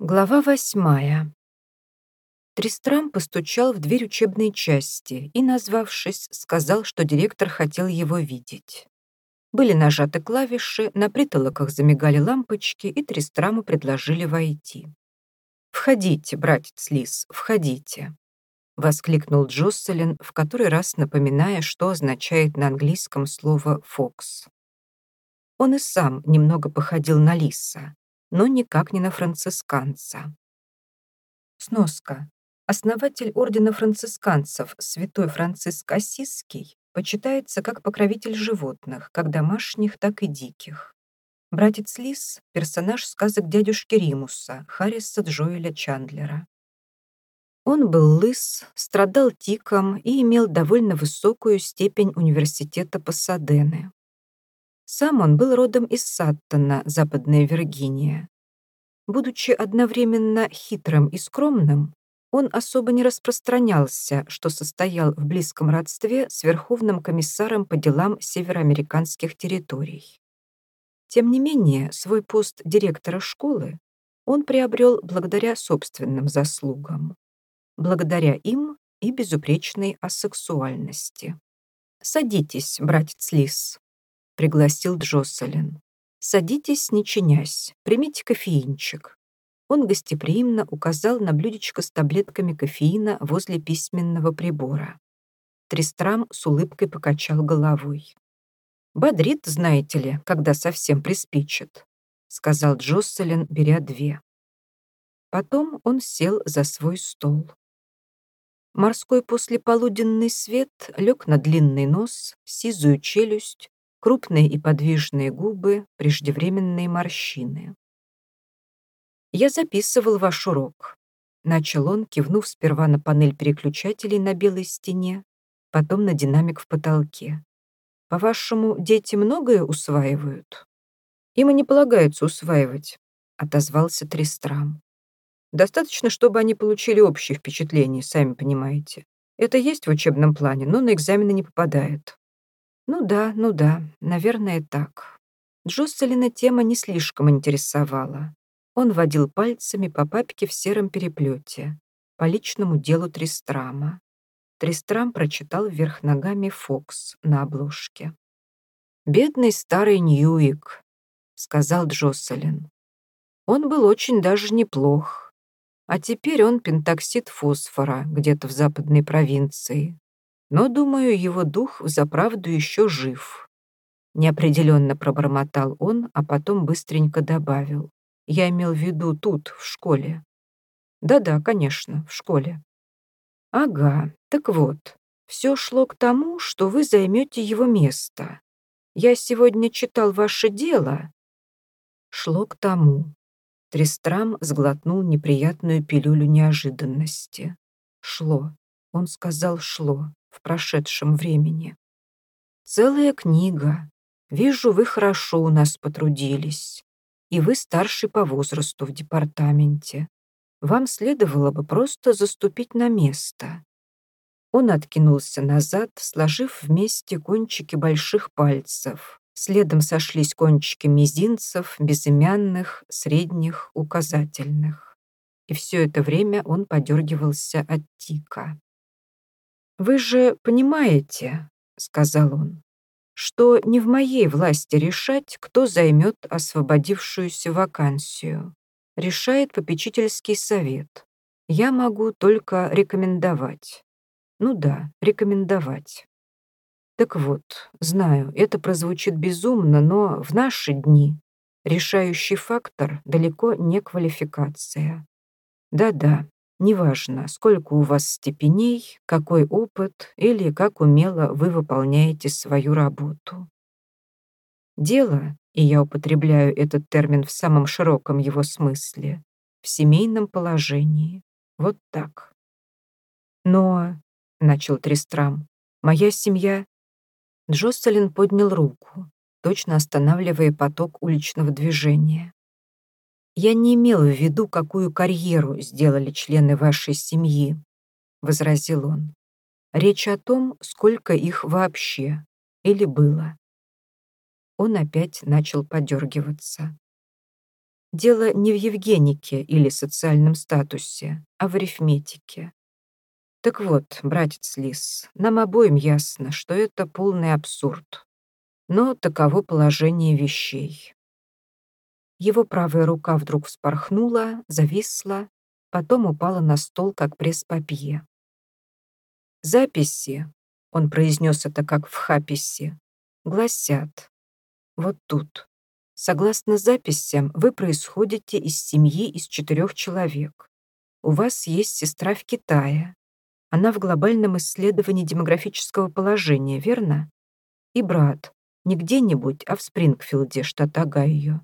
Глава восьмая. Тристрам постучал в дверь учебной части и, назвавшись, сказал, что директор хотел его видеть. Были нажаты клавиши, на притолоках замигали лампочки, и Тристраму предложили войти. «Входите, братец Лис, входите», — воскликнул Джосселин, в который раз напоминая, что означает на английском слово «фокс». Он и сам немного походил на лиса, но никак не на францисканца. Сноска. Основатель ордена францисканцев, святой Франциск Осиский, почитается как покровитель животных, как домашних, так и диких. Братец Лис — персонаж сказок дядюшки Римуса, Харриса Джоэля Чандлера. Он был лыс, страдал тиком и имел довольно высокую степень университета Пасадены. Сам он был родом из Саттона, Западная Виргиния. Будучи одновременно хитрым и скромным, он особо не распространялся, что состоял в близком родстве с Верховным комиссаром по делам североамериканских территорий. Тем не менее, свой пост директора школы он приобрел благодаря собственным заслугам, благодаря им и безупречной асексуальности. «Садитесь, братец Лис», пригласил Джосселин. «Садитесь, не чинясь, примите кофеинчик». Он гостеприимно указал на блюдечко с таблетками кофеина возле письменного прибора. Тристрам с улыбкой покачал головой. «Бодрит, знаете ли, когда совсем приспичит», — сказал Джосселин, беря две. Потом он сел за свой стол. Морской послеполуденный свет лег на длинный нос, сизую челюсть, крупные и подвижные губы, преждевременные морщины. «Я записывал ваш урок», — начал он, кивнув сперва на панель переключателей на белой стене, потом на динамик в потолке. «По-вашему, дети многое усваивают?» «Им и не полагается усваивать», — отозвался Тристрам. «Достаточно, чтобы они получили общее впечатление, сами понимаете. Это есть в учебном плане, но на экзамены не попадает. Ну да, ну да, наверное, так. Джосселина тема не слишком интересовала. Он водил пальцами по папке в сером переплете, по личному делу Тристрама. Тристрам прочитал вверх ногами «Фокс» на обложке. «Бедный старый Ньюик», — сказал Джосселин. «Он был очень даже неплох. А теперь он пентоксид фосфора где-то в западной провинции. Но, думаю, его дух взаправду еще жив. Неопределенно пробормотал он, а потом быстренько добавил. Я имел в виду тут, в школе. Да-да, конечно, в школе. Ага, так вот, все шло к тому, что вы займете его место. Я сегодня читал ваше дело. Шло к тому. Трестрам сглотнул неприятную пилюлю неожиданности. Шло. Он сказал «шло» в прошедшем времени. Целая книга. Вижу, вы хорошо у нас потрудились. И вы старший по возрасту в департаменте. Вам следовало бы просто заступить на место. Он откинулся назад, сложив вместе кончики больших пальцев. Следом сошлись кончики мизинцев, безымянных, средних, указательных. И все это время он подергивался от тика. «Вы же понимаете, — сказал он, — что не в моей власти решать, кто займет освободившуюся вакансию. Решает попечительский совет. Я могу только рекомендовать. Ну да, рекомендовать. Так вот, знаю, это прозвучит безумно, но в наши дни решающий фактор далеко не квалификация. Да-да, Неважно, сколько у вас степеней, какой опыт или как умело вы выполняете свою работу. Дело, и я употребляю этот термин в самом широком его смысле, в семейном положении. Вот так. Но, — начал Тристрам, — моя семья... Джосселин поднял руку, точно останавливая поток уличного движения. «Я не имел в виду, какую карьеру сделали члены вашей семьи», — возразил он. «Речь о том, сколько их вообще или было». Он опять начал подергиваться. Дело не в Евгенике или социальном статусе, а в арифметике. Так вот, братец Лис, нам обоим ясно, что это полный абсурд. Но таково положение вещей. Его правая рука вдруг вспорхнула, зависла, потом упала на стол, как пресс-папье. «Записи», — он произнес это как в хаписе, — «гласят, вот тут. Согласно записям, вы происходите из семьи из четырех человек. У вас есть сестра в Китае. Она в глобальном исследовании демографического положения, верно? И брат. Не где-нибудь, а в Спрингфилде, штат Огайо.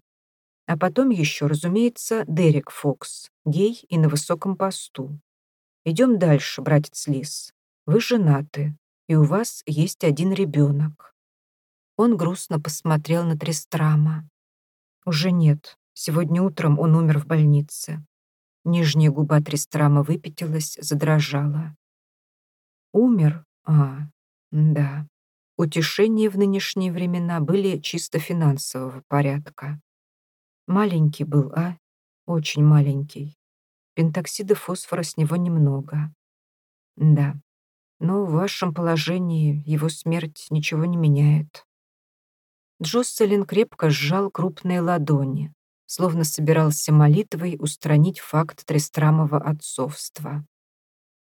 А потом еще, разумеется, Дерек Фокс, гей и на высоком посту. Идем дальше, братец Лис. Вы женаты, и у вас есть один ребенок. Он грустно посмотрел на Трестрама. Уже нет. Сегодня утром он умер в больнице. Нижняя губа Трестрама выпятилась, задрожала. Умер? А, да. Утешения в нынешние времена были чисто финансового порядка. Маленький был, а? Очень маленький. Пентоксида фосфора с него немного. Да. Но в вашем положении его смерть ничего не меняет. Джосселин крепко сжал крупные ладони, словно собирался молитвой устранить факт Трестрамова отцовства.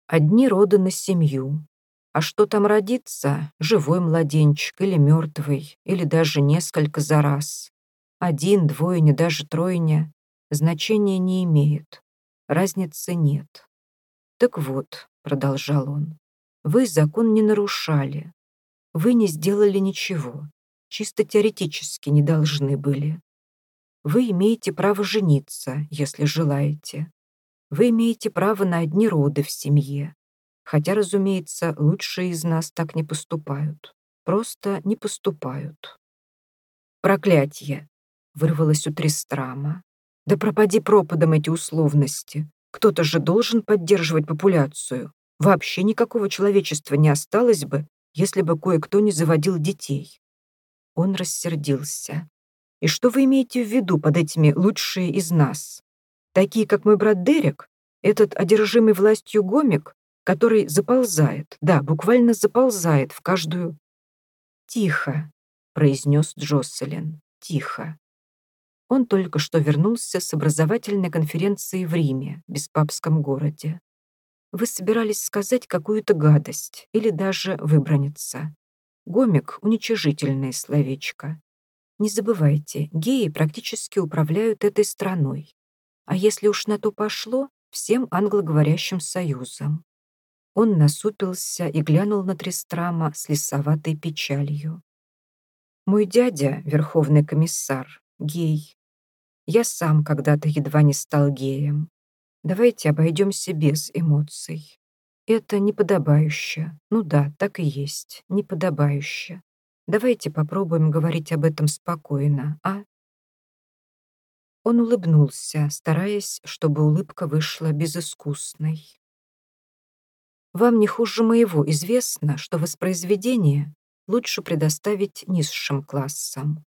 Одни роды на семью. А что там родится, живой младенчик или мертвый, или даже несколько за раз. Один, двойня, даже тройня значения не имеет. Разницы нет. Так вот, продолжал он, вы закон не нарушали. Вы не сделали ничего. Чисто теоретически не должны были. Вы имеете право жениться, если желаете. Вы имеете право на одни роды в семье. Хотя, разумеется, лучшие из нас так не поступают. Просто не поступают. Проклятье! Вырвалось у Тристрама. Да пропади пропадом эти условности. Кто-то же должен поддерживать популяцию. Вообще никакого человечества не осталось бы, если бы кое-кто не заводил детей. Он рассердился. И что вы имеете в виду под этими «лучшие из нас»? Такие, как мой брат Дерек? Этот одержимый властью гомик, который заползает, да, буквально заползает в каждую... «Тихо», — произнес Джоселин, — «тихо». Он только что вернулся с образовательной конференции в Риме, беспапском городе. Вы собирались сказать какую-то гадость или даже выбраниться. Гомик — уничижительное словечко. Не забывайте, геи практически управляют этой страной. А если уж на то пошло, всем англоговорящим союзом. Он насупился и глянул на Трестрама с лесоватой печалью. «Мой дядя, верховный комиссар, гей. Я сам когда-то едва не стал геем. Давайте обойдемся без эмоций. Это неподобающе. Ну да, так и есть, неподобающе. Давайте попробуем говорить об этом спокойно, а? Он улыбнулся, стараясь, чтобы улыбка вышла безыскусной. Вам не хуже моего известно, что воспроизведение лучше предоставить низшим классам.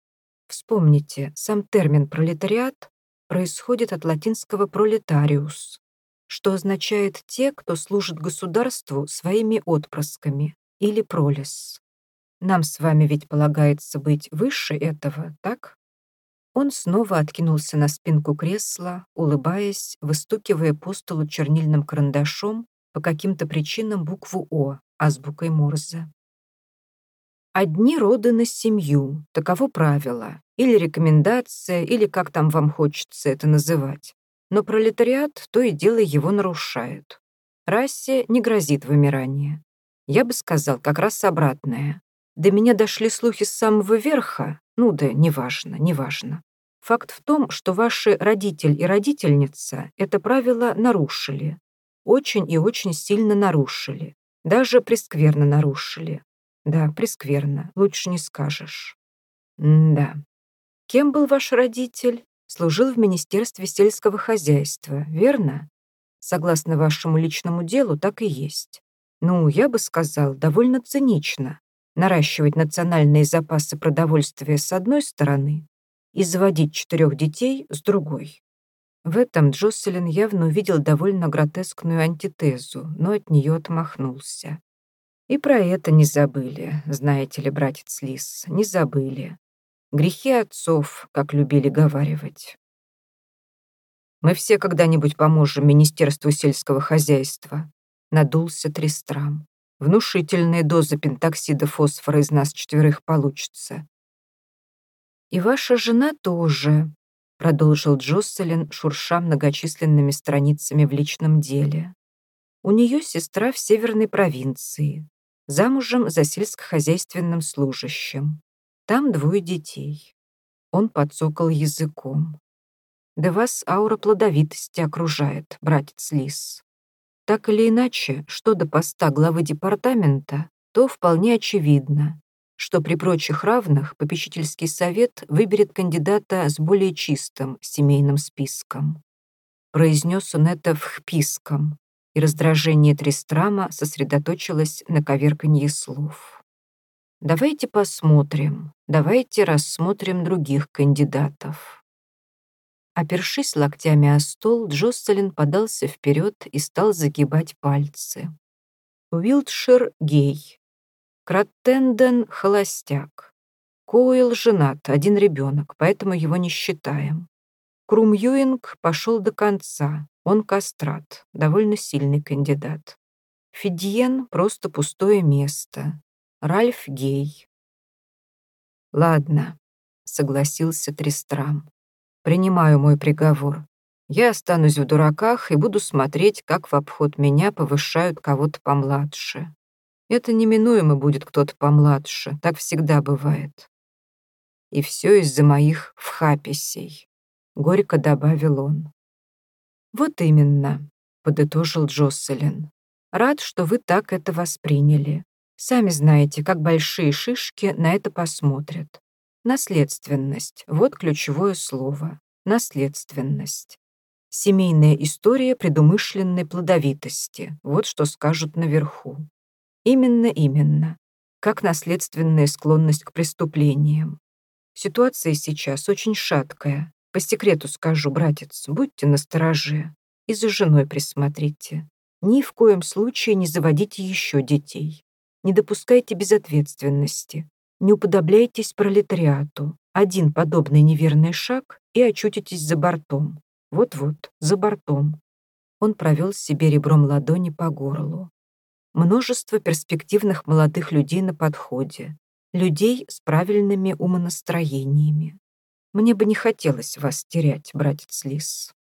Вспомните, сам термин «пролетариат» происходит от латинского «пролетариус», что означает «те, кто служит государству своими отпрысками» или «пролес». Нам с вами ведь полагается быть выше этого, так? Он снова откинулся на спинку кресла, улыбаясь, выстукивая по столу чернильным карандашом по каким-то причинам букву «О» азбукой Морзе. Одни роды на семью, таково правило, или рекомендация, или как там вам хочется это называть. Но пролетариат то и дело его нарушает. Расе не грозит вымирание. Я бы сказал, как раз обратное. До меня дошли слухи с самого верха, ну да, неважно, неважно. Факт в том, что ваши родитель и родительница это правило нарушили. Очень и очень сильно нарушили. Даже прескверно нарушили. Да, прескверно, лучше не скажешь. М да. Кем был ваш родитель? Служил в Министерстве сельского хозяйства, верно? Согласно вашему личному делу, так и есть. Ну, я бы сказал, довольно цинично. Наращивать национальные запасы продовольствия с одной стороны и заводить четырех детей с другой. В этом Джоселин явно увидел довольно гротескную антитезу, но от нее отмахнулся. И про это не забыли, знаете ли, братец Лис, не забыли. Грехи отцов, как любили говаривать. Мы все когда-нибудь поможем Министерству сельского хозяйства. Надулся Тристрам. Внушительные дозы пентоксида фосфора из нас четверых получится. И ваша жена тоже, продолжил Джосселин, шурша многочисленными страницами в личном деле. У нее сестра в северной провинции, замужем за сельскохозяйственным служащим. Там двое детей. Он подсокал языком. Да вас аура плодовитости окружает, братец Лис. Так или иначе, что до поста главы департамента, то вполне очевидно, что при прочих равных попечительский совет выберет кандидата с более чистым семейным списком. Произнес он это в хписком, и раздражение Тристрама сосредоточилось на коверканье слов. «Давайте посмотрим, давайте рассмотрим других кандидатов». Опершись локтями о стол, Джосселин подался вперед и стал загибать пальцы. Уилтшир гей, Краттенден — холостяк. Коуэлл женат, один ребенок, поэтому его не считаем. Крумьюинг пошел до конца, он кастрат, довольно сильный кандидат. Фидьен — просто пустое место. Ральф гей. «Ладно», — согласился Тристрам. «Принимаю мой приговор. Я останусь в дураках и буду смотреть, как в обход меня повышают кого-то помладше. Это неминуемо будет кто-то помладше, так всегда бывает. И все из-за моих вхаписей, — горько добавил он. Вот именно, — подытожил Джосселин. Рад, что вы так это восприняли. Сами знаете, как большие шишки на это посмотрят. Наследственность — вот ключевое слово. Наследственность. Семейная история предумышленной плодовитости — вот что скажут наверху. Именно, именно. Как наследственная склонность к преступлениям. Ситуация сейчас очень шаткая. По секрету скажу, братец, будьте настороже. И за женой присмотрите. Ни в коем случае не заводите еще детей. Не допускайте безответственности. Не уподобляйтесь пролетариату. Один подобный неверный шаг и очутитесь за бортом. Вот-вот, за бортом. Он провел себе ребром ладони по горлу множество перспективных молодых людей на подходе, людей с правильными умонастроениями. Мне бы не хотелось вас терять, братец Лис.